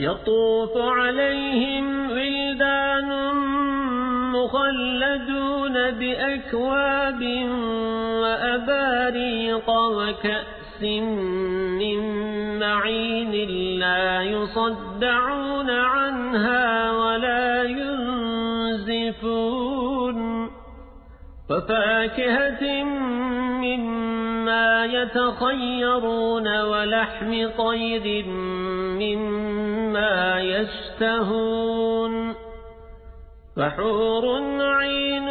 يطوف عليهم ولدان مخلدون بأكواب وأباريق وكأس من معين لا يصدعون عنها ولا ينزفون. وفاكهة يتخيرون ولحم طير مما يشتهون فحور عين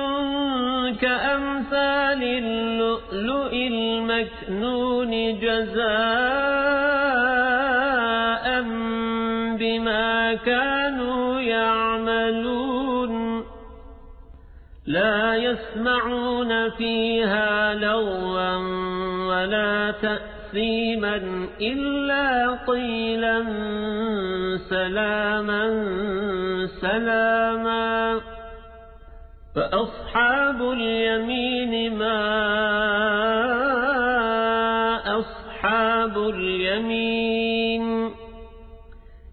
كأمثال اللؤلؤ المكنون جزاء بما كانوا يعملون لا يسمعون فيها لغوا ولا تأثيما إلا قيلا سلاما سلاما. فأصحاب اليمين ما أصحاب اليمين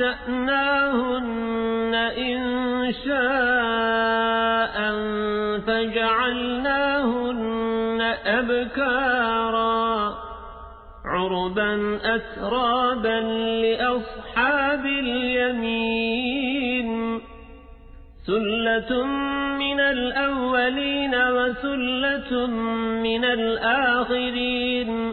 أنشأناهن إن شاء فجعلناهن أبكارا عربا أترابا لأصحاب اليمين سلة من الأولين وسلة من الآخرين